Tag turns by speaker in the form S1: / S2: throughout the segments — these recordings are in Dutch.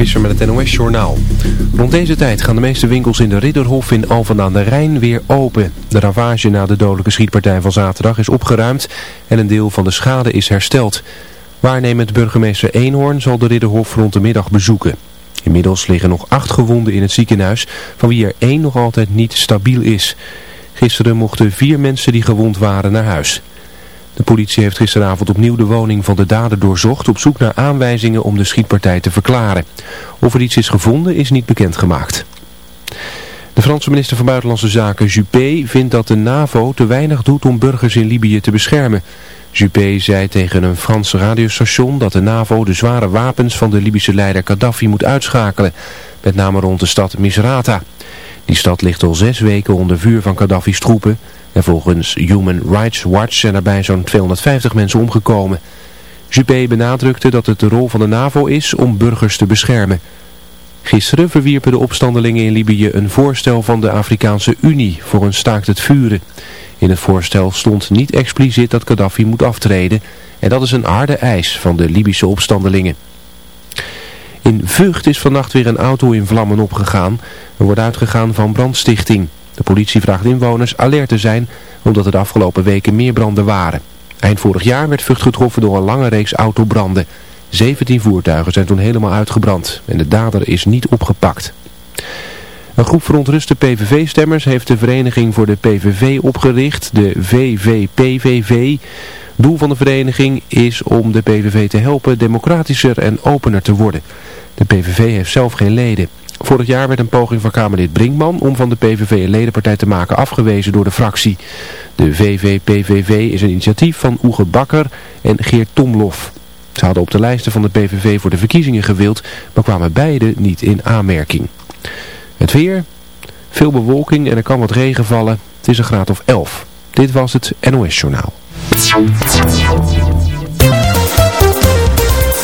S1: Visser met het NOS-journaal. Rond deze tijd gaan de meeste winkels in de Ridderhof in Alphen aan de Rijn weer open. De ravage na de dodelijke schietpartij van zaterdag is opgeruimd en een deel van de schade is hersteld. Waarnemend burgemeester Eenhoorn zal de Ridderhof rond de middag bezoeken. Inmiddels liggen nog acht gewonden in het ziekenhuis, van wie er één nog altijd niet stabiel is. Gisteren mochten vier mensen die gewond waren naar huis. De politie heeft gisteravond opnieuw de woning van de dader doorzocht op zoek naar aanwijzingen om de schietpartij te verklaren. Of er iets is gevonden is niet bekendgemaakt. De Franse minister van Buitenlandse Zaken Juppé vindt dat de NAVO te weinig doet om burgers in Libië te beschermen. Juppé zei tegen een Frans radiostation dat de NAVO de zware wapens van de Libische leider Gaddafi moet uitschakelen. Met name rond de stad Misrata. Die stad ligt al zes weken onder vuur van Gaddafi's troepen. En volgens Human Rights Watch zijn er bij zo'n 250 mensen omgekomen. Juppé benadrukte dat het de rol van de NAVO is om burgers te beschermen. Gisteren verwierpen de opstandelingen in Libië een voorstel van de Afrikaanse Unie voor een staakt het vuren. In het voorstel stond niet expliciet dat Gaddafi moet aftreden en dat is een harde eis van de Libische opstandelingen. In Vught is vannacht weer een auto in vlammen opgegaan. Er wordt uitgegaan van brandstichting. De politie vraagt inwoners alert te zijn omdat er de afgelopen weken meer branden waren. Eind vorig jaar werd Vught getroffen door een lange reeks autobranden. 17 voertuigen zijn toen helemaal uitgebrand en de dader is niet opgepakt. Een groep verontruste PVV-stemmers heeft de Vereniging voor de PVV opgericht, de VVPVV. Doel van de vereniging is om de PVV te helpen democratischer en opener te worden. De PVV heeft zelf geen leden. Vorig jaar werd een poging van Kamerlid Brinkman om van de PVV een ledenpartij te maken afgewezen door de fractie. De VVPVV is een initiatief van Oege Bakker en Geert Tomlof. Ze hadden op de lijsten van de PVV voor de verkiezingen gewild, maar kwamen beide niet in aanmerking. Het weer, veel bewolking en er kan wat regen vallen. Het is een graad of 11. Dit was het NOS Journaal.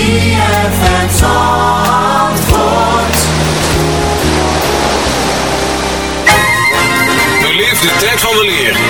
S2: ZFM Zandvoort.
S3: Beleef de tijd van de leer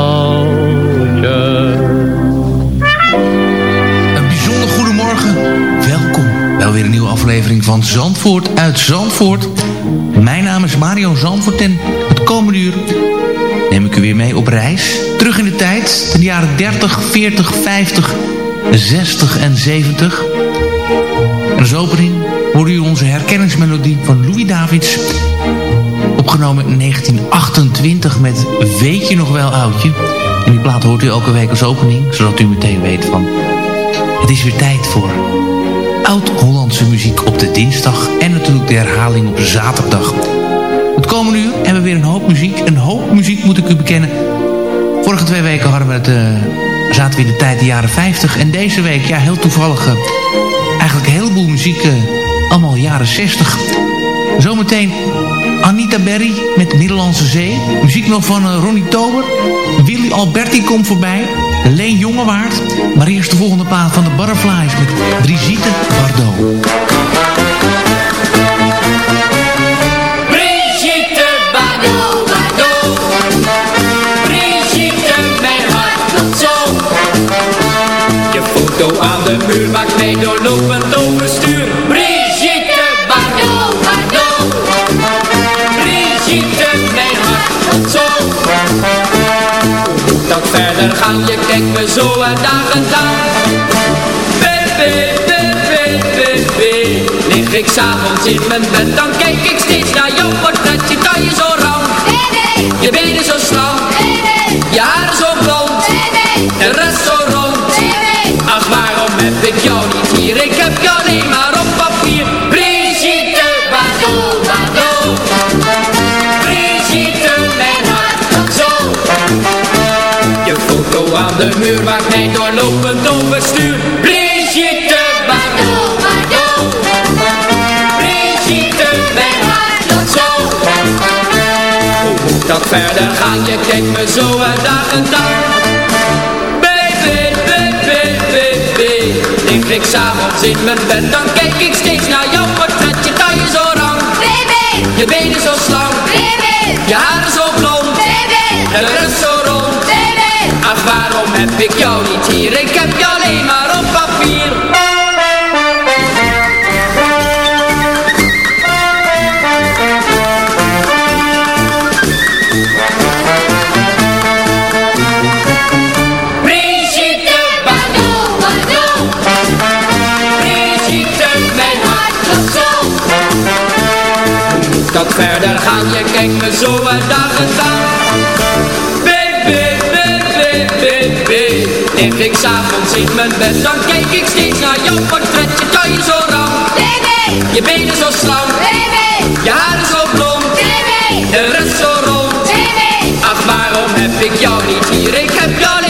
S4: Een nieuwe aflevering van Zandvoort uit Zandvoort. Mijn naam is Mario Zandvoort en het komende uur neem ik u weer mee op reis. Terug in de tijd, de jaren 30, 40, 50, 60 en 70. En als opening hoorde u onze herkenningsmelodie van Louis Davids... opgenomen in 1928 met Weet je nog wel oudje... En die plaat hoort u elke week als opening, zodat u meteen weet van... Het is weer tijd voor oud-Hollandse muziek op de dinsdag... en natuurlijk de herhaling op zaterdag. Het komende uur hebben we weer een hoop muziek. Een hoop muziek moet ik u bekennen. Vorige twee weken hadden we het, eh, zaten we in de tijd de jaren 50. En deze week, ja, heel toevallig... eh, eigenlijk een heleboel muziek, eh, allemaal jaren 60. Zometeen Anita Berry met Middellandse Zee. Muziek nog van Ronnie Tober. Willy Alberti komt voorbij. Leen Jongewaard. Maar eerst de volgende plaat van de Butterflies met Brigitte Bardot.
S2: Brigitte Bardot, Bardot. Brigitte, mijn hart klopt zo. Je foto aan de muur maakt mij doorlopend overstuur. Verder gaan? Je kijkt me zo en dag en dag. Baby, baby, baby. Lig ik s'avonds in mijn bed, dan kijk ik steeds naar jouw portret. Je taille zo rauw, je benen zo slank, je haren zo blond, de rest zo muur waar hij doorlopend overstuur. Brigitte Bardot, Brigitte, mijn hart zo. Hoe dat verder gaan? Je kijk me zo uit dag en dag. Lig ik s'avonds in mijn bed, dan kijk ik steeds naar jouw portret. Je taille zo lang,
S5: baby.
S2: Je benen zo slank,
S5: baby.
S2: Je haren zo blond,
S5: baby.
S2: En de is zo heb ik jou niet hier, ik heb je alleen maar op papier. Brigitte, bij
S5: Bardot.
S2: Brigitte, mijn hart
S5: gaat zo.
S2: Dat verder gaan? Je kent me zo dag en dan. tv En ging s'avonds in mijn bed Dan kijk ik steeds naar jouw portret Je kan je zo rauw?
S5: Baby!
S2: Je benen zo slank
S5: Baby!
S2: Je haren zo blond.
S5: Baby!
S2: De rest zo rond
S5: Baby!
S2: Ach waarom heb ik jou niet hier? Ik heb
S6: jou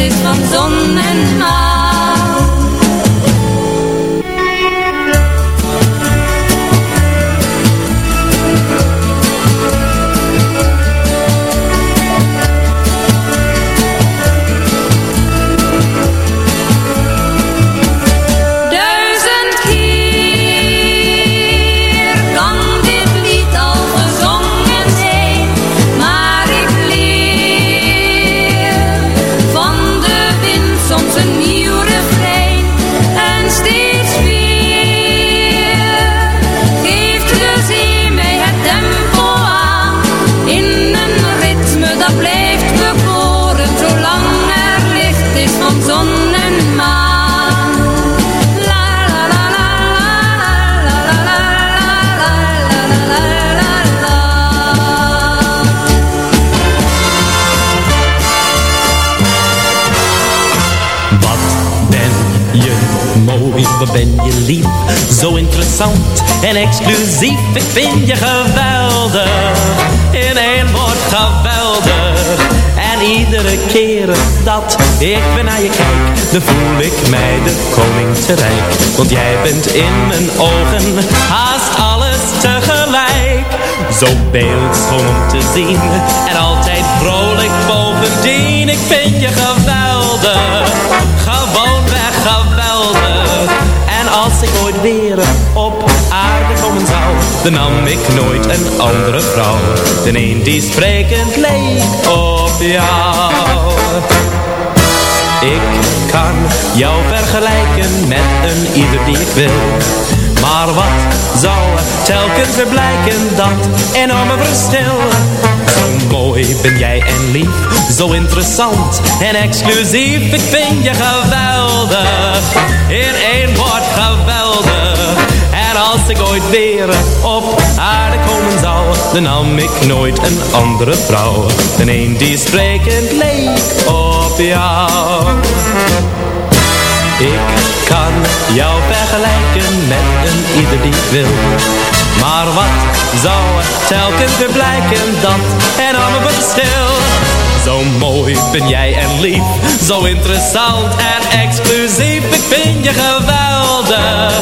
S6: Ist vom
S7: Sonnenmark. ben je lief, zo interessant en exclusief. Ik vind je geweldig, in één woord geweldig. En iedere keer dat ik weer naar je kijk, dan voel ik mij de koning te rijk. Want jij bent in mijn ogen haast alles tegelijk. Zo beeldschoon om te zien en altijd vrolijk bovendien. Ik vind je geweldig op aarde komen zou Dan nam ik nooit een andere vrouw. Den een die sprekend leek op jou. Ik kan jou vergelijken met een ieder die ik wil. Maar wat zou telkens weer blijken dat enorme verschil? Zo mooi ben jij en lief, zo interessant en exclusief. Ik vind je geweldig, in één woord geweldig. Als ik ooit weer op aarde komen zou, dan nam ik nooit een andere vrouw. Dan een die sprekend leek op jou. Ik kan jou vergelijken met een ieder die wil. Maar wat zou er telkens weer blijken, dat enorme verschil. Zo mooi ben jij en lief, zo interessant en exclusief. Ik vind je geweldig,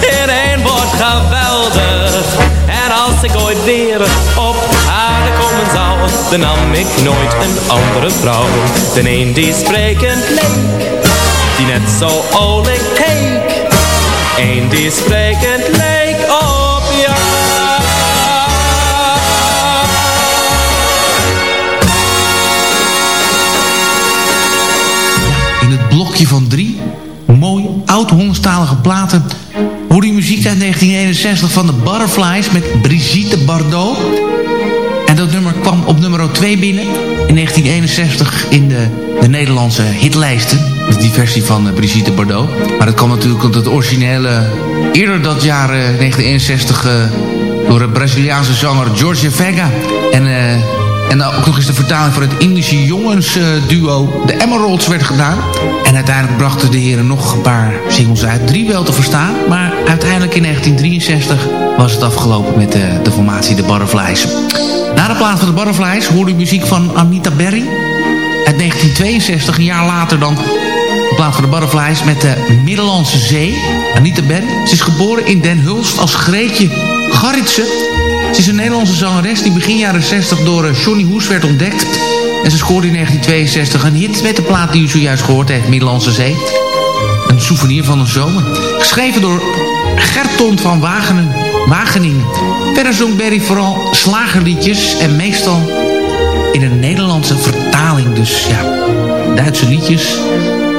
S7: in één woord geweldig. En als ik ooit weer op aarde komen zou, dan nam ik nooit een andere vrouw. Dan een die sprekend leek, die net zo olijk keek. Eén die sprekend leek
S4: van drie mooi oud-Hollandstalige platen... hoor je muziek uit 1961 van de Butterflies met Brigitte Bardot. En dat nummer kwam op nummer 2 binnen in 1961 in de, de Nederlandse hitlijsten. Die versie van eh, Brigitte Bardot. Maar dat kwam natuurlijk omdat het originele eerder dat jaar eh, 1961 eh, door de Braziliaanse zanger George Vega. En, eh, en dan ook nog eens de vertaling van het Indische jongensduo de Emeralds werd gedaan. En uiteindelijk brachten de heren nog een paar singles uit. Drie wel te verstaan, maar uiteindelijk in 1963 was het afgelopen met de, de formatie de Butterflies. Na de plaats van de Butterflies hoorde u muziek van Anita Berry. Uit 1962, een jaar later dan in plaats van de Butterflies met de Middellandse Zee. Anita Berry. Ze is geboren in Den Hulst als Greetje Garritsen. Ze is een Nederlandse zangeres die begin jaren 60 door eh, Johnny Hoes werd ontdekt. En ze scoorde in 1962 een hit met de plaat die u zojuist gehoord heeft, Middellandse Zee. Een souvenir van een zomer. Geschreven door Gerton van Wagenen, Wageningen. Verder zong Berry vooral slagerliedjes en meestal in een Nederlandse vertaling. Dus ja, Duitse liedjes.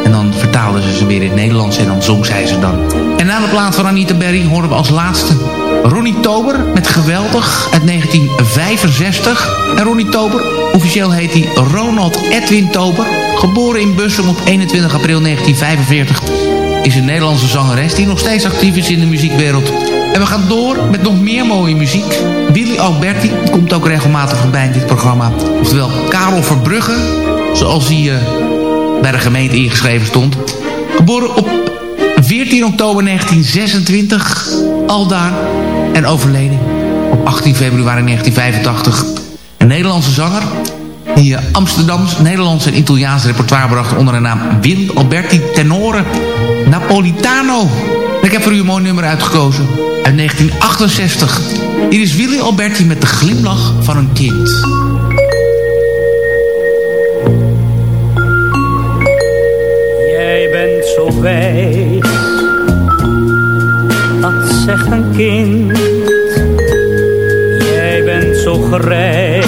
S4: En dan vertaalden ze ze weer in het Nederlands en dan zong zij ze dan. En na de plaat van Anita Berry horen we als laatste Ronnie Tober met Geweldig uit 1965. En Ronnie Tober, officieel heet hij Ronald Edwin Tober. Geboren in Bussum op 21 april 1945 is een Nederlandse zangeres die nog steeds actief is in de muziekwereld. En we gaan door met nog meer mooie muziek. Willy Alberti komt ook regelmatig voorbij in dit programma. Oftewel Karel Verbrugge, zoals hij uh, bij de gemeente ingeschreven stond. Geboren op 14 oktober 1926, aldaar. En overleden op 18 februari 1985. Een Nederlandse zanger die Amsterdams, Nederlands en Italiaans repertoire bracht onder de naam Willy Alberti Tenore Napolitano. Ik heb voor u een mooi nummer uitgekozen uit 1968. Hier is Willy Alberti met de glimlach van een kind.
S8: Zo dat zegt een kind. Jij bent zo grijs,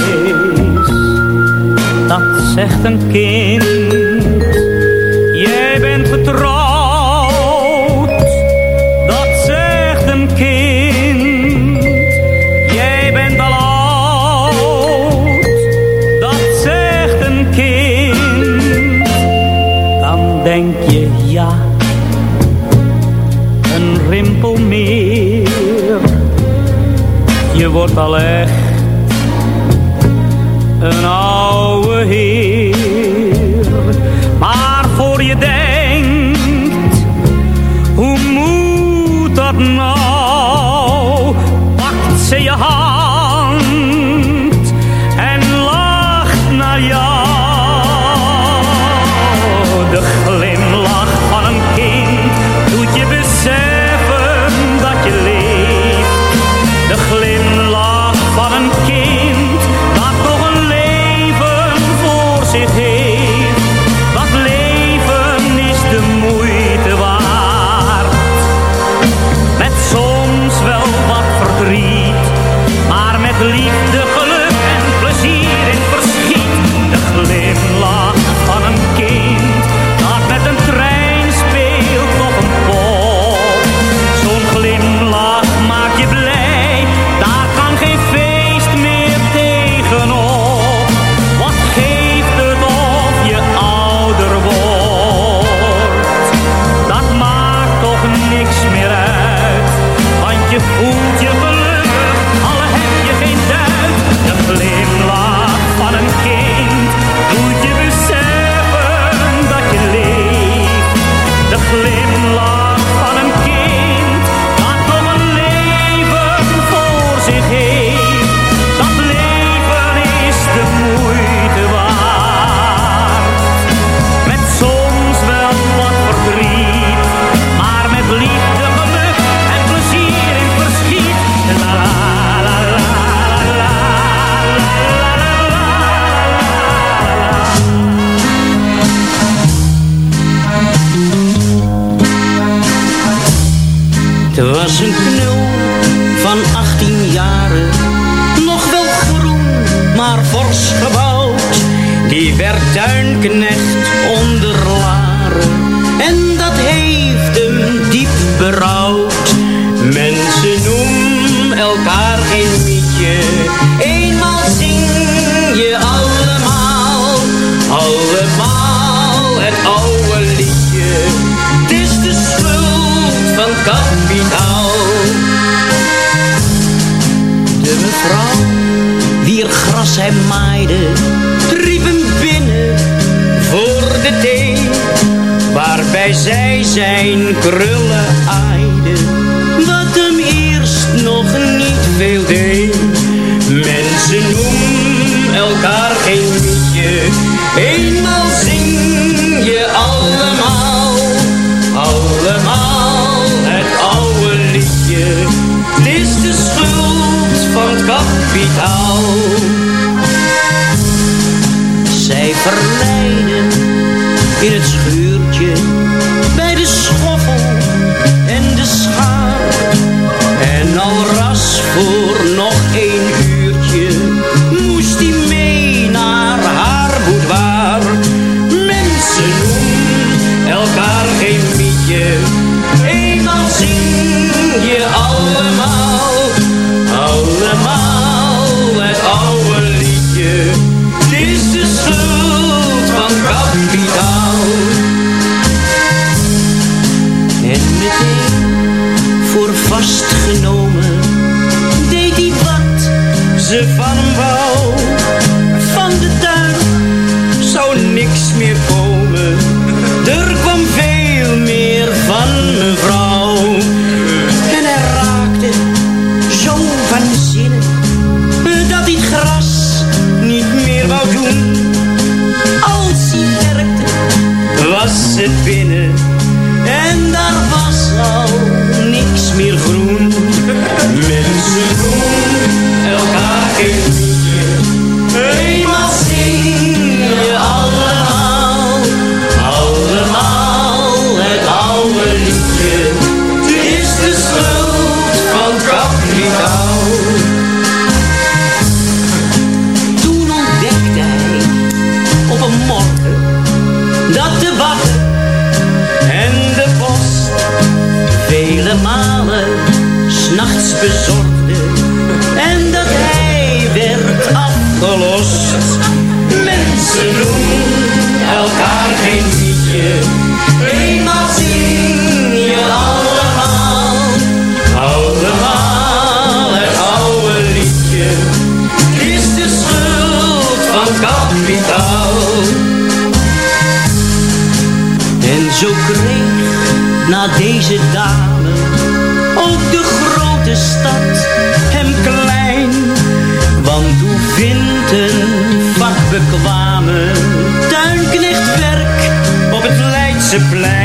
S8: dat zegt een kind. Je
S9: zij zijn krullen aaide, wat hem eerst nog niet veel deed. Mensen noemen elkaar geen liedje, eenmaal zing je allemaal, allemaal het oude liedje. Is de schuld van kapitaal. Zij verleiden in het schuur deze dame ook de grote stad hem klein. Want hoe vindt een vakbekwame tuinknechtwerk op het Leidseplein?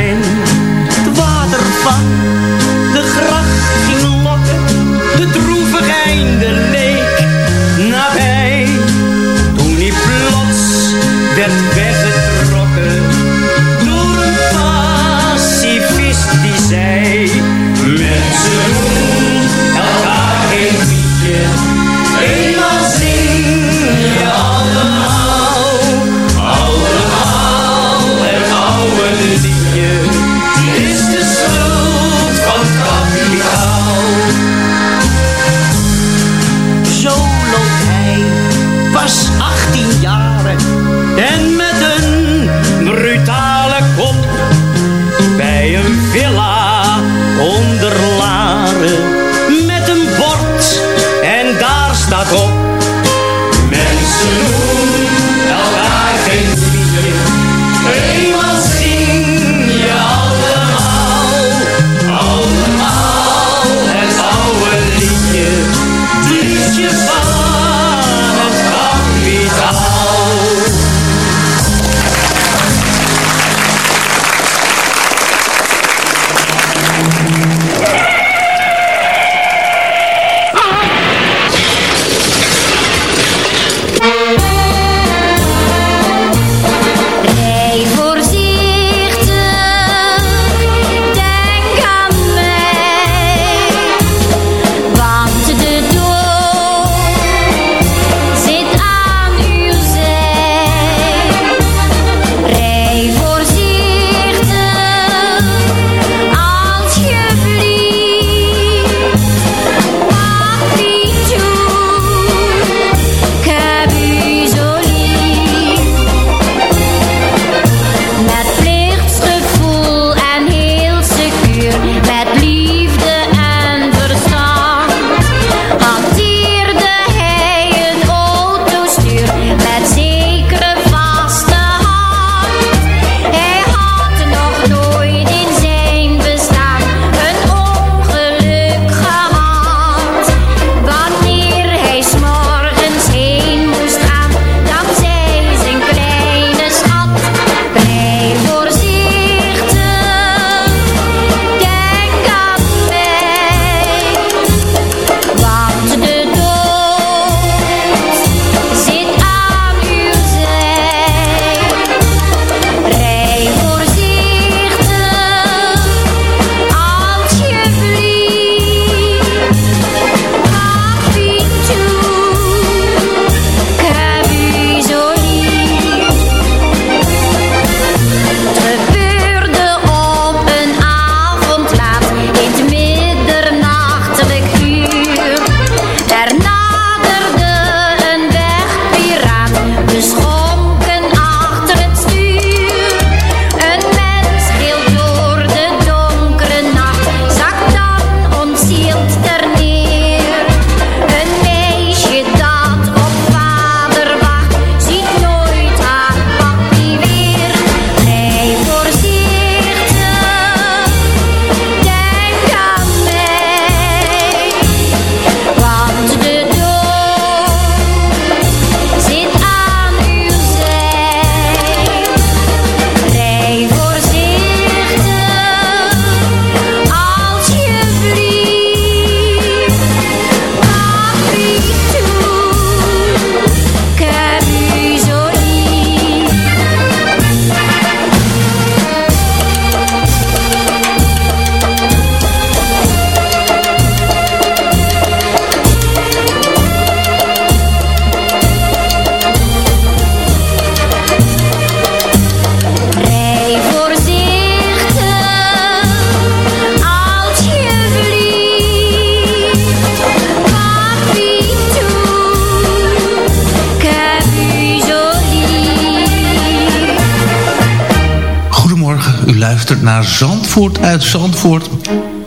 S4: Zandvoort uit Zandvoort.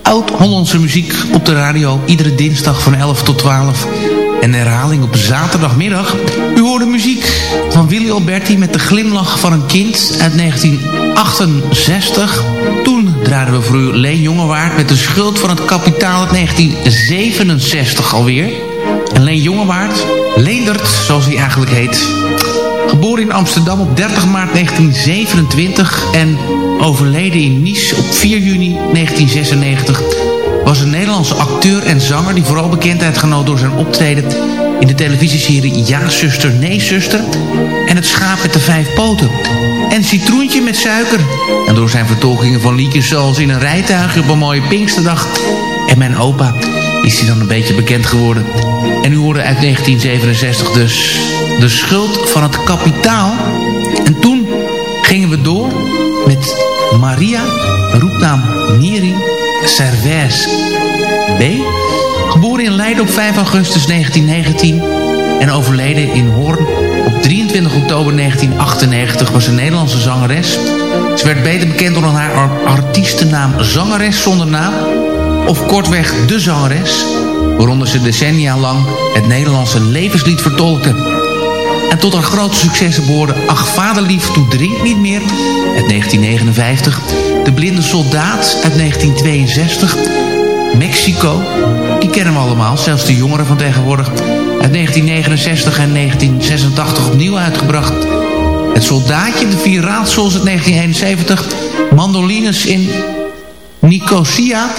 S4: Oud-Hollandse muziek op de radio. Iedere dinsdag van 11 tot 12. En herhaling op zaterdagmiddag. U hoorde muziek van Willy Alberti met de glimlach van een kind uit 1968. Toen draaiden we voor u Leen Jongewaard met de schuld van het kapitaal uit 1967 alweer. En Leen Jongewaard, Leendert zoals hij eigenlijk heet... Geboren in Amsterdam op 30 maart 1927 en overleden in Nice op 4 juni 1996... was een Nederlandse acteur en zanger die vooral bekendheid genoot door zijn optreden... in de televisieserie Ja, zuster, nee, zuster... en Het schaap met de vijf poten... en Citroentje met suiker... en door zijn vertolkingen van liedjes zoals In een rijtuigje op een mooie Pinksterdag... en Mijn opa is hij dan een beetje bekend geworden. En u hoorde uit 1967 dus de schuld van het kapitaal. En toen gingen we door met Maria, roepnaam Neri Servais B. Geboren in Leiden op 5 augustus 1919 en overleden in Hoorn op 23 oktober 1998 was een Nederlandse zangeres. Ze werd beter bekend onder haar artiestennaam Zangeres zonder naam of kortweg De Zangeres, waaronder ze decennia lang het Nederlandse levenslied vertolkte. En tot haar grote successen behoorde Ach Vaderlief, Toe Drink Niet Meer uit 1959. De Blinde Soldaat uit 1962. Mexico, die kennen we allemaal, zelfs de jongeren van tegenwoordig. Uit 1969 en 1986 opnieuw uitgebracht. Het Soldaatje, de Vier Raadsels uit 1971. Mandolines in Nicosia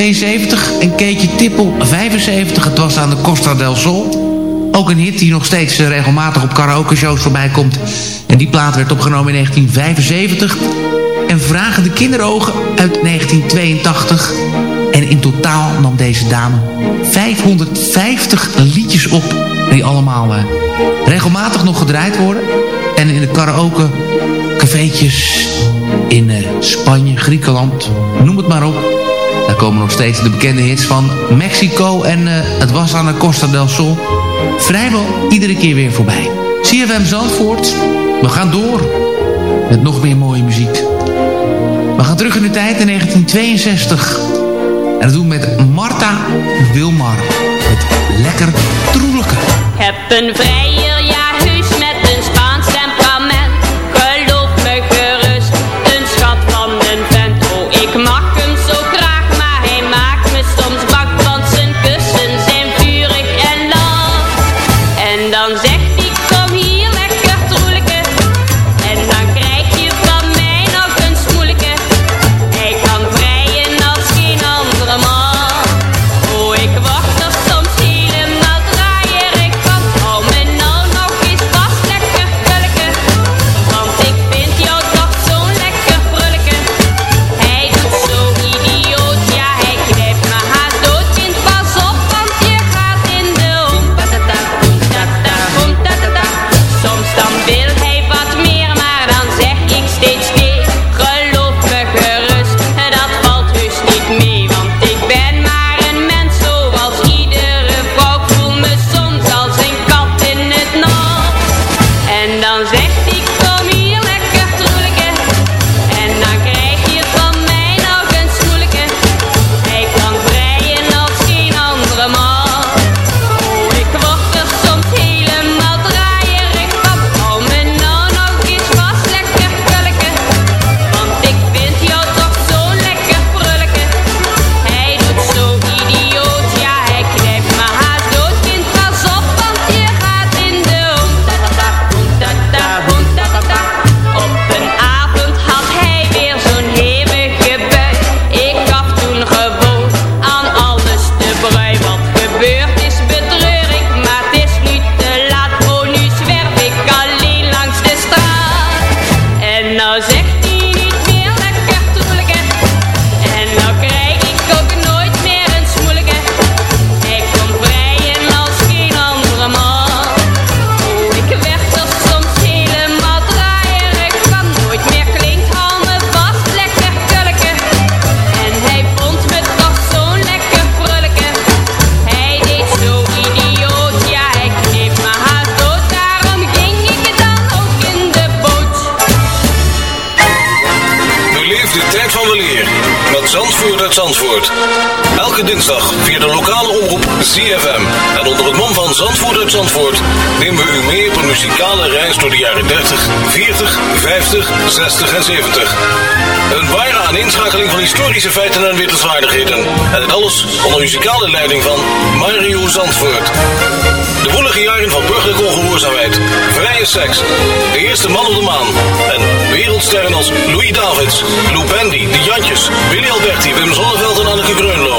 S4: 72 en Keetje Tippel 75. Het was aan de Costa del Sol. Ook een hit die nog steeds eh, regelmatig op karaoke shows voorbij komt. En die plaat werd opgenomen in 1975. En Vragende Kinderogen uit 1982. En in totaal nam deze dame 550 liedjes op. Die allemaal uh, regelmatig nog gedraaid worden. En in de karaoke cafeetjes in uh, Spanje, Griekenland, noem het maar op. Daar komen nog steeds de bekende hits van Mexico en uh, het was aan de Costa del Sol vrijwel iedere keer weer voorbij. CFM Zandvoort, we gaan door met nog meer mooie muziek. We gaan terug in de tijd in 1962. En dat doen we met Marta Wilmar. Met Lekker Troelijke.
S10: Heb een vrije
S3: Zandvoort. Dinsdag via de lokale omroep ZFM. En onder het mom van Zandvoort uit Zandvoort nemen we u mee op een muzikale reis door de jaren 30, 40, 50, 60 en 70. Een ware aaninschakeling van historische feiten en wittelswaardigheden. En alles onder muzikale leiding van Mario Zandvoort. De woelige jaren van burgerlijke ongehoorzaamheid, vrije seks, de eerste man op de maan en wereldsterren als Louis Davids, Lou Bendy, De Jantjes, Willy Alberti, Wim Zonneveld en Anneke Greunlo.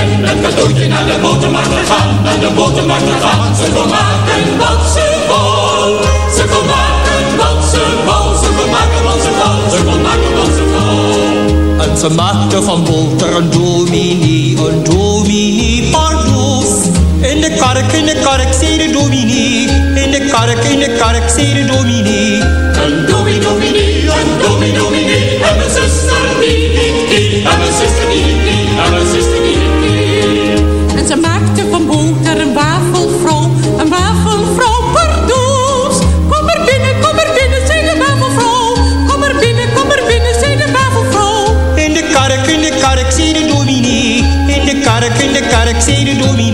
S11: Ben met cadeautje naar de botermarkt gegaan, naar de botermarkt gegaan. Ze kon wat ze wou. Ze kon wat ze wou. Ze kon wat ze wou. Ze kon wat ze wou.
S12: En ze maakte van boter een dominee, een dominee pardoes. In de kark, in de kark, zei de dominee. In de kark, in de kark, zei de dominee.
S11: Een dominee, dominee, een dominee, dominee. En mijn zuster die, die, die. En mijn zuster die, die. En mijn zuster die, die.
S13: En ze maakte van boter een wafelvrouw, een wafelvrouw pardoes. Kom er binnen, kom er binnen, zei de wafelvrouw. Kom er binnen, kom er binnen, zei de wafelvrouw.
S12: In de kark, in de kark, zei de dominee. In de kark, in de kark, zei de dominee.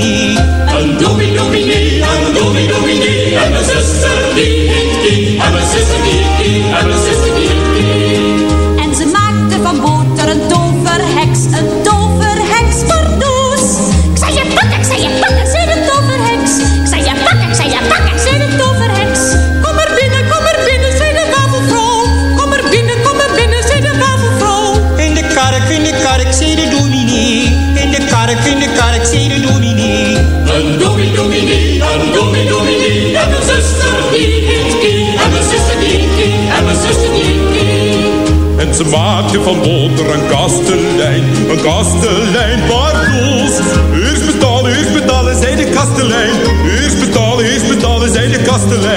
S14: Ze maakte van boter een kastelein, een kastelein, pardoes. Eerst betalen, eerst betalen, zei de kastelein. Eerst betalen, eerst betalen, zei de kastelein.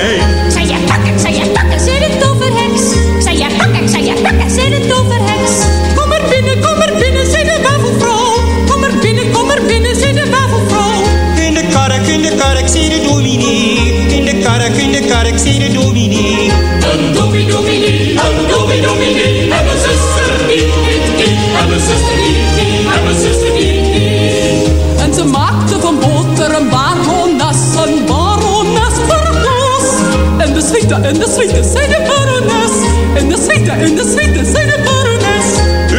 S11: En
S13: de suite, zei de barones. En de suite, en de suite, zei de barones.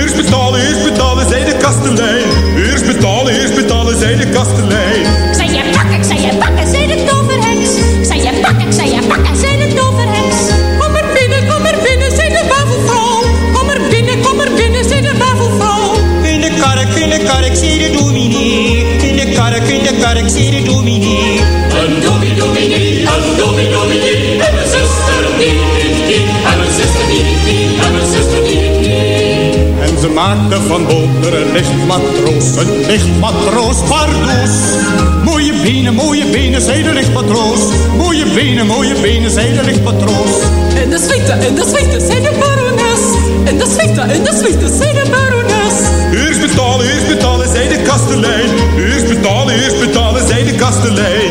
S14: Eerst betalen, eerst betalen, zei de kastelein. Eerst betalen, eerst betalen, zei de kastelein.
S6: Ik zei je pakken, ik zei je pakken, zei de toverheks. Ik zei je pakken, ik zei je pakken, zei de toverheks.
S13: Kom er binnen, kom er binnen, zei de wafelvrouw. Kom er binnen, kom er binnen, zei de wafelvrouw.
S12: In de kark, in de kark, zei de dominee. In de kark, in de kark, zei de dominee,
S11: En mijn zuster die, die. En mijn zuster die, die. En
S14: ze maakte van boter een lichtmatroos, een lichtmatroos, pardoes.
S12: Mooie benen, mooie benen, zei de lichtmatroos. Mooie benen, mooie benen, zei de lichtmatroos.
S13: En de suite, en de suite, zei de barones. En de suite, en de suite, zei de barones.
S14: Eerst betalen, eerst betalen, zei de kastelein. Eerst betalen, eerst betalen, zei de kastelein.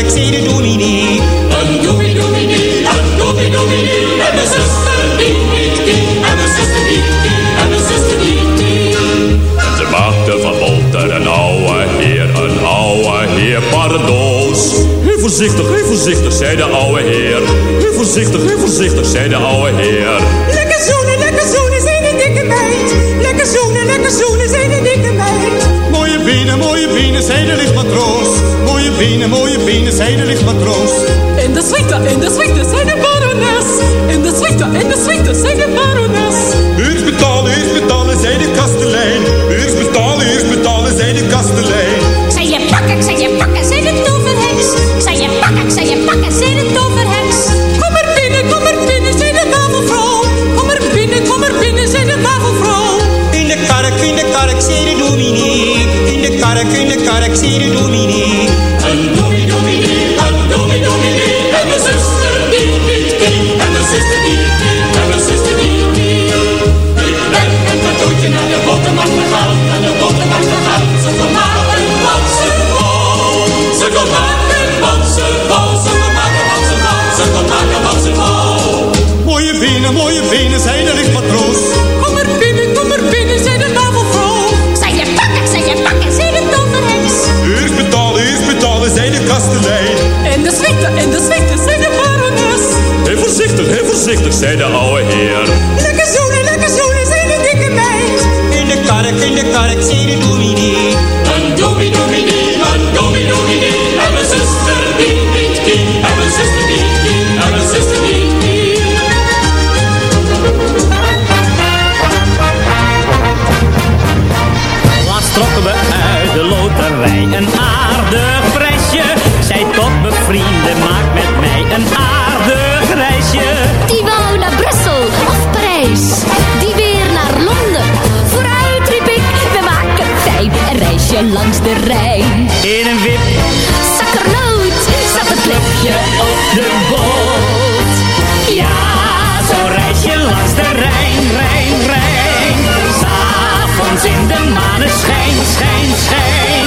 S12: In de kark, zei de dominee.
S11: Een dominee, dominee, een dominee, dominee. En mijn zuster die. En mijn zuster die
S15: ging. En mijn zuster die. En
S16: ze maakte van Walter een ouwe heer, een ouwe heer pardoos. Heel voorzichtig, heel voorzichtig, zei de ouwe heer. Heel voorzichtig, heel voorzichtig, zei de ouwe heer.
S13: Lekker zoenen, lekker zoenen, zijn de dikke meid. Lekker zoenen, lekker zoenen, zijn de dikke meid.
S16: Mooie benen, mooie benen, zei de lichtmatroos. Benen, mooie benen, zei de lichtmatroos.
S13: In de suite, in de suite, zijn de barones. In de suite, in de suite, zijn de barones.
S16: Eerst betalen, eerst betalen, zei de kastelein. Eerst betalen, eerst betalen, zei de kastelein.
S17: Ik zei je pakken, ik zei je pakken, zei de toverheks. Ik zei je pakken, ik zei je pakken, zei de toverheks.
S13: Kom er binnen, kom er binnen, zei de tafelvrouw. Kom er binnen, kom er binnen, zei de tafelvrouw.
S12: In de kark, in de kark, zei de dominee. In de kark, in de kark, zei de dominee.
S16: Voorzichtig, zei de oude heer.
S13: Lekker zoenen, lekker zoenen, zei de dikke meid.
S12: In de kark, in de kark, zei de dominee.
S15: Een dominee, dominee, een dominee, dominee. En mijn zuster die niet ging. En mijn zuster die ging. En mijn zuster die ging.
S9: Laatst trokken we uit de loterij een aardig prijsje. Zij tot bevrienden, maak
S17: Langs de Rijn.
S9: In een wip,
S17: Zakkernoot zat het klepje op de boot.
S9: ja, zo'n reisje langs de Rijn, Rijn, Rijn. S'avonds in de maneschijn, schijn, schijn.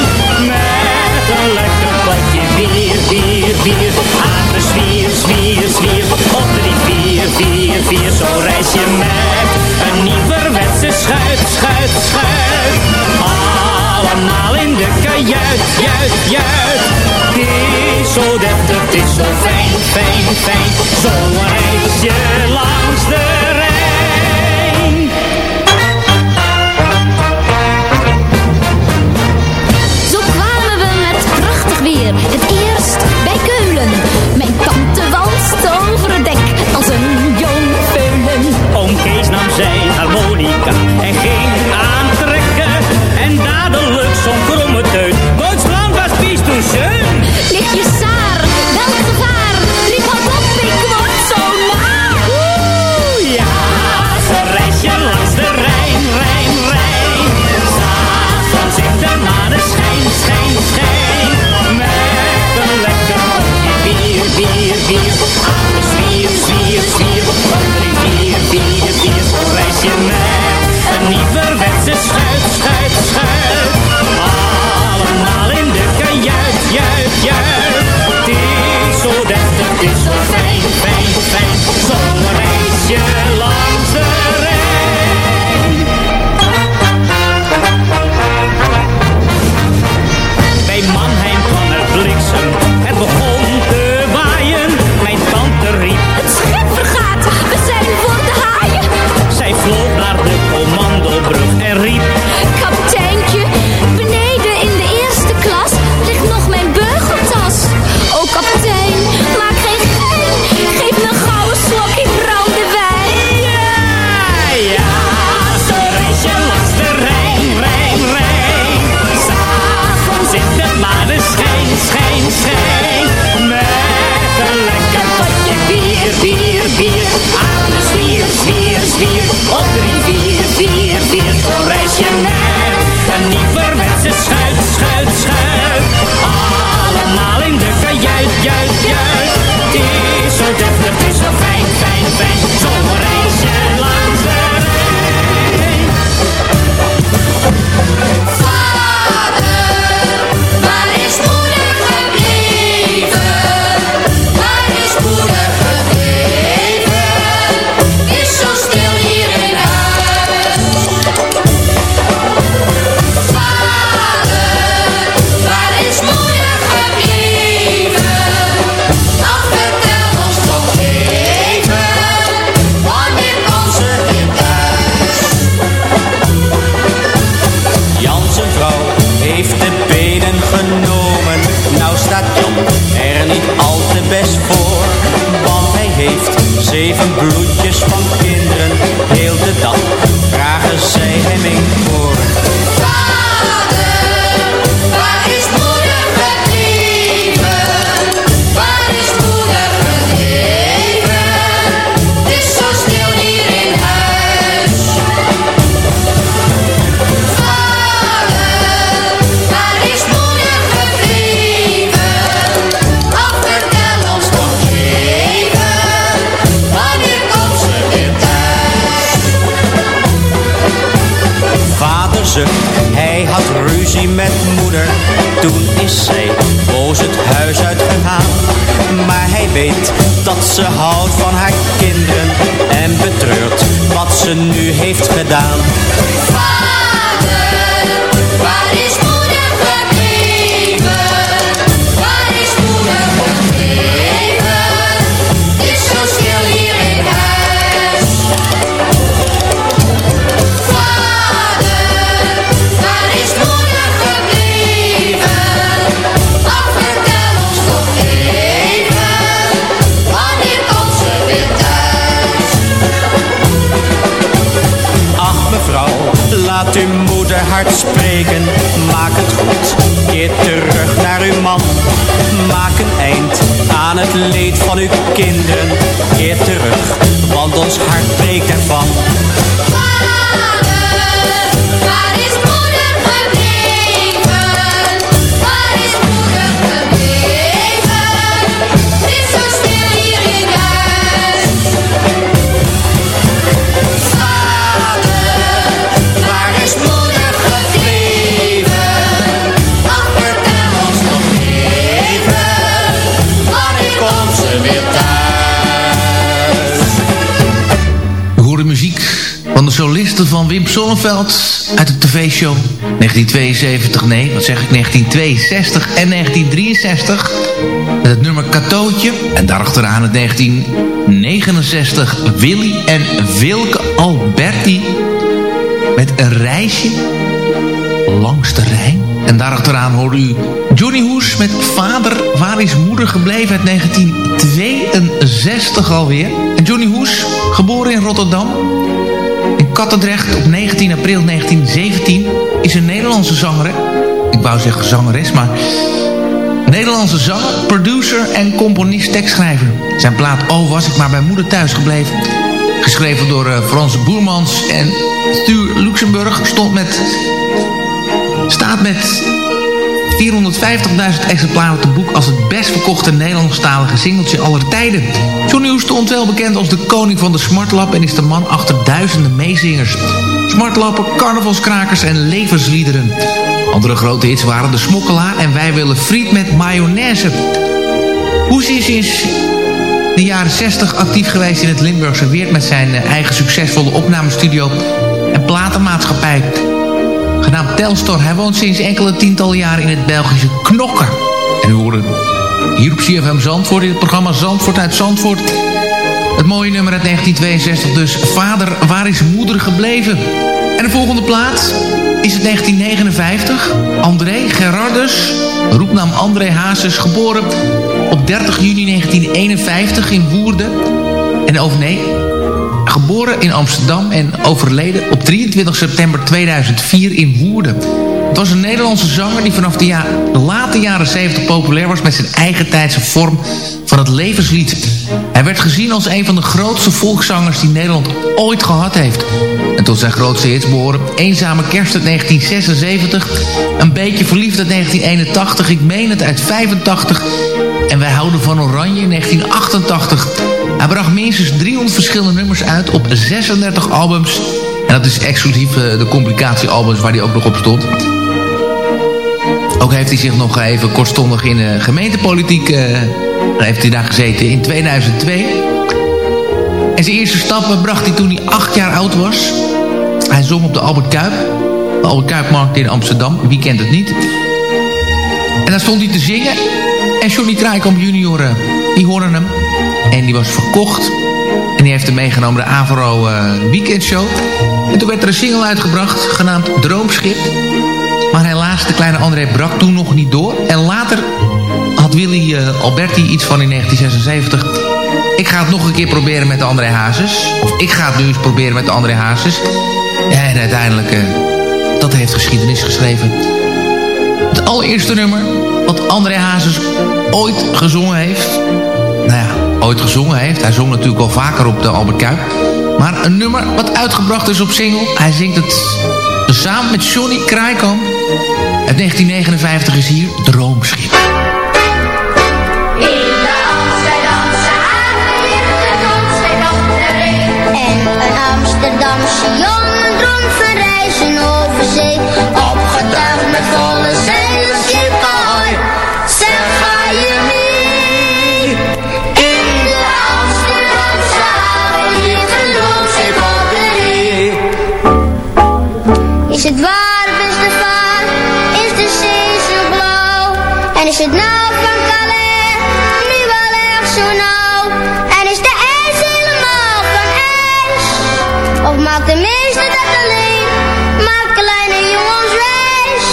S9: Met een lekker potje bier, bier, bier. Aan de zwier, zwier, zwier. Op de vier, vier, vier. Zo'n reisje met een kajuit, juit, juit. Het is zo deftig, het is zo fijn, fijn, fijn. Zo'n reisje langs de Zo'n
S4: Sonneveld uit de tv-show 1972, nee, wat zeg ik, 1962 en 1963. Met het nummer Katootje. En daarachteraan het 1969 Willy en Wilke Alberti. Met een reisje langs de Rijn. En daarachteraan hoorde u Johnny Hoes met Vader, waar is moeder gebleven uit 1962 alweer. En Johnny Hoes, geboren in Rotterdam, Kattendrecht op 19 april 1917, is een Nederlandse zanger. Ik wou zeggen zangeres, maar... Nederlandse zanger, producer en componist tekstschrijver. Zijn plaat Oh was ik maar bij moeder thuis gebleven. Geschreven door eh, Frans Boermans en Stuur Luxemburg. Stond met, staat met 450.000 exemplaren te boek als het best verkochte Nederlandstalige singeltje aller tijden. Johnny Hoes stond wel bekend als de koning van de smartlap en is de man achter duizenden meezingers. Smartlappen, carnavalskrakers en levensliederen. Andere grote hits waren De Smokkelaar en Wij willen friet met mayonaise. Hoes is sinds de jaren 60 actief geweest in het Limburgse Weert... met zijn eh, eigen succesvolle opnamestudio en platenmaatschappij genaamd Telstar. Hij woont sinds enkele tientallen jaren in het Belgische Knokken. En u hoorde hier op CFM Zandvoort in het programma Zandvoort uit Zandvoort... het mooie nummer uit 1962 dus... Vader, waar is moeder gebleven? En de volgende plaat is het 1959. André Gerardus, roepnaam André Hazes, geboren op 30 juni 1951 in Woerden. En over nee, geboren in Amsterdam en overleden op 23 september 2004 in Woerden. Het was een Nederlandse zanger die vanaf de, late jaren 70 populair was met zijn eigen tijdse vorm van het levenslied. Hij werd gezien als een van de grootste volkszangers die Nederland ooit gehad heeft. En tot zijn grootste hits behoren Eenzame Kerst uit 1976, Een beetje verliefd uit 1981, Ik meen het uit 85 en Wij houden van Oranje in 1988. Hij bracht minstens 300 verschillende nummers uit op 36 albums. En dat is exclusief uh, de complicatiealbums waar hij ook nog op stond. Ook heeft hij zich nog even kortstondig in de gemeentepolitiek... Uh, heeft hij daar gezeten in 2002. En zijn eerste stappen bracht hij toen hij acht jaar oud was. Hij zong op de Albert Kuip. De Albert Kuipmarkt in Amsterdam. Wie kent het niet? En daar stond hij te zingen. En Johnny Kraaikamp junior, die hoorde hem. En die was verkocht. En die heeft hem meegenomen de Avro uh, Weekendshow. En toen werd er een single uitgebracht, genaamd Droomschip. Maar helaas, de kleine André brak toen nog niet door. En later had Willy uh, Alberti iets van in 1976. Ik ga het nog een keer proberen met de André Hazes. Of ik ga het nu eens proberen met de André Hazes. En uiteindelijk, uh, dat heeft geschiedenis geschreven. Het allereerste nummer wat André Hazes ooit gezongen heeft. Nou ja, ooit gezongen heeft. Hij zong natuurlijk al vaker op de Albert Kuip. Maar een nummer wat uitgebracht is op single. Hij zingt het samen met Johnny Kraaikamp. Uit 1959 is hier Droomschip.
S6: Amsterdamse
S18: Is het waar, beste vaar? Is de zee zo blauw? En is het nou van Calais nu wel echt zo nauw? En is de ijs helemaal van ijs? Of maakt de meeste dat alleen? Maakt kleine jongens wijs?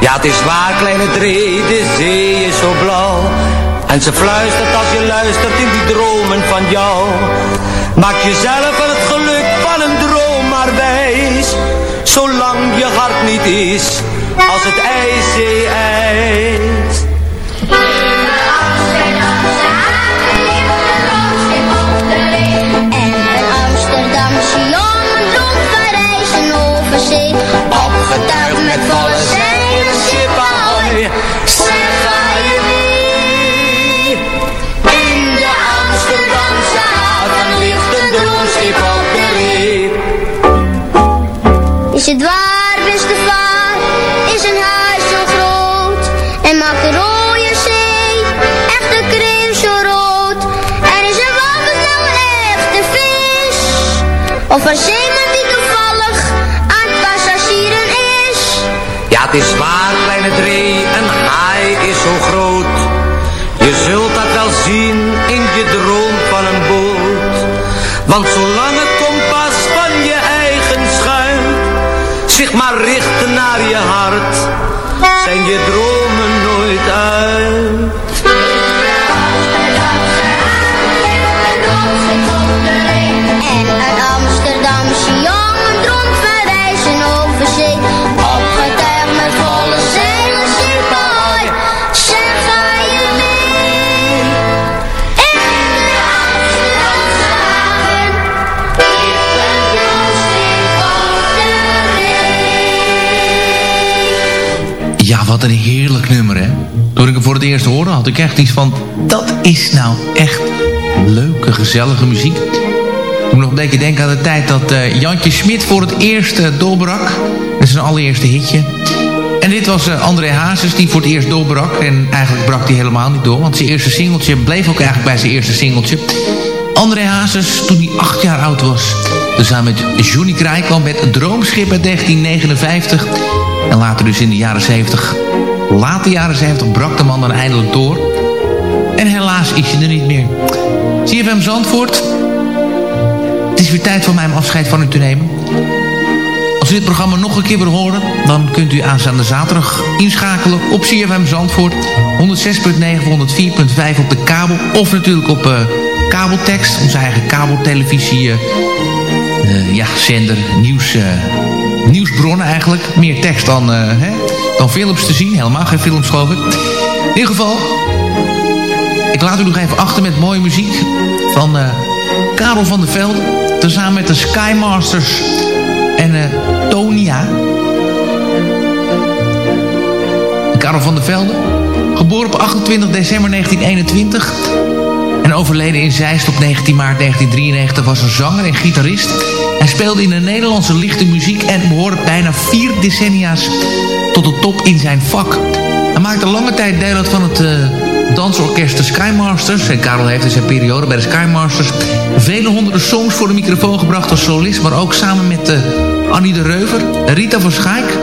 S9: Ja, het is waar, kleine Dree, de zee is zo blauw. En ze fluistert als je luistert in die dromen van jou. Maak jezelf van Zolang je hart niet is als het ijzee-ijs.
S18: En een Amsterdamse jongen droomt van reizen over zee. Opgetuigd met volle Of een die toevallig aan passagieren is?
S9: Ja, het is waar, kleine Dree, een haai is zo groot. Je zult dat wel zien in je droom van een boot. Want zolang het kompas van je eigen schuim zich maar richt naar je hart, zijn je dromen
S4: wat een heerlijk nummer, hè? Toen ik hem voor het eerst hoorde, had ik echt iets van... dat is nou echt leuke, gezellige muziek. Ik moet nog een beetje denken aan de tijd dat eh, Jantje Smit voor het eerst eh, doorbrak. Dat is zijn allereerste hitje. En dit was eh, André Hazes die voor het eerst doorbrak. En eigenlijk brak hij helemaal niet door. Want zijn eerste singeltje bleef ook eigenlijk bij zijn eerste singeltje. André Hazes, toen hij acht jaar oud was. Dus samen met Johnny Kraai kwam met Droomschip uit 1959. En later dus in de jaren 70. Late jaren 70 brak de man dan eindelijk door. En helaas is hij er niet meer. CFM Zandvoort. Het is weer tijd voor mij om afscheid van u te nemen. Als u dit programma nog een keer wil horen... dan kunt u aanstaande zaterdag inschakelen op CFM Zandvoort. 106.9 of 104.5 op de kabel. Of natuurlijk op eh, kabeltekst. Onze eigen kabeltelevisie... eh, eh, ja, zender, nieuws, nieuwsbronnen eigenlijk. Meer tekst dan, eh, hè, dan films te zien. Helemaal geen films, geloof ik. In ieder geval, ik laat u nog even achter met mooie muziek van eh, Karel van der Velde. Tezamen met de Skymasters en eh, Tonia. Karel van der Velde, geboren op 28 december 1921... En overleden in Zeist op 19 maart 1993 was een zanger en gitarist. Hij speelde in de Nederlandse lichte muziek en behoorde bijna vier decennia's tot de top in zijn vak. Hij maakte lange tijd deel uit van het eh, dansorkest de Skymasters. En Karel heeft in zijn periode bij de Skymasters vele honderden songs voor de microfoon gebracht als solist. Maar ook samen met eh, Annie de Reuver, Rita van Schaik,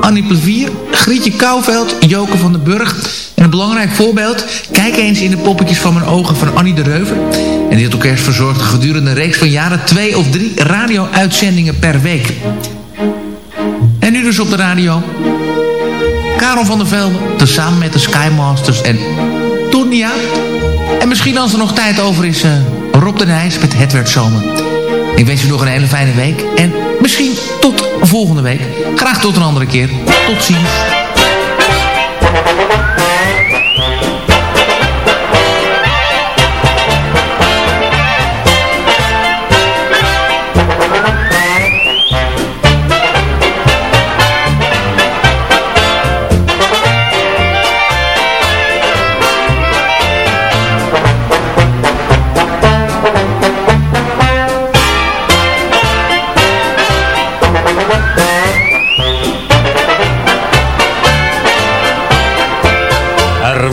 S4: Annie Plevier, Grietje Kouwveld, Joke van den Burg... En een belangrijk voorbeeld, kijk eens in de poppetjes van mijn ogen van Annie de Reuver. En dit orkest verzorgde gedurende een reeks van jaren twee of drie radio-uitzendingen per week. En nu dus op de radio. Karel van der Velde, tezamen met de Skymasters en Tonia. En misschien als er nog tijd over is, uh, Rob de Nijs met Het werd zomer. Ik wens u nog een hele fijne week. En misschien tot volgende week. Graag tot een andere keer. Tot ziens.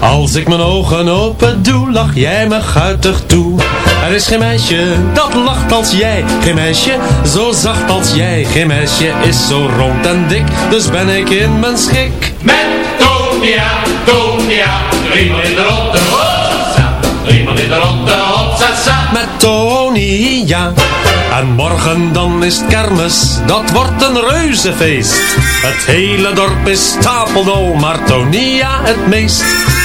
S19: Als ik mijn ogen open doe, lach jij me guitig toe. Er is geen meisje dat lacht als jij, geen meisje zo zacht als jij. Geen meisje is zo rond en dik, dus ben ik in mijn schik.
S9: Met Tonia, Tonia, driemaal in de ronde. Hopsa, driemaal in de sa.
S19: Met Tony, ja. En morgen dan is het kermis, dat wordt een reuzenfeest. Het hele dorp is stapeldol, maar Tonia het meest.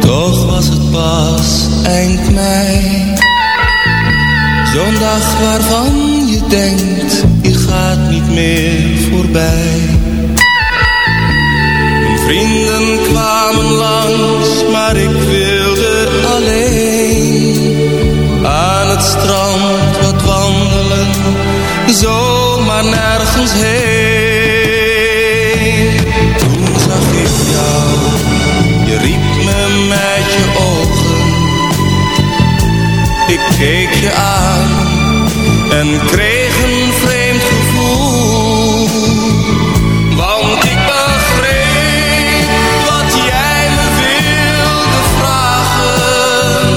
S20: toch was het pas eind mei. Zo'n dag waarvan je denkt, die gaat niet meer voorbij. Mijn vrienden kwamen langs, maar ik wilde alleen aan het strand wat wandelen, zomaar nergens heen. Keek je aan en kreeg een vreemd gevoel. Want ik begreep wat jij me wilde vragen.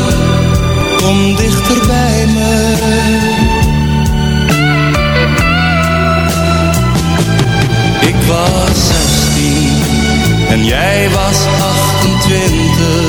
S20: Kom dichter bij me. Ik was 16 en jij was 28.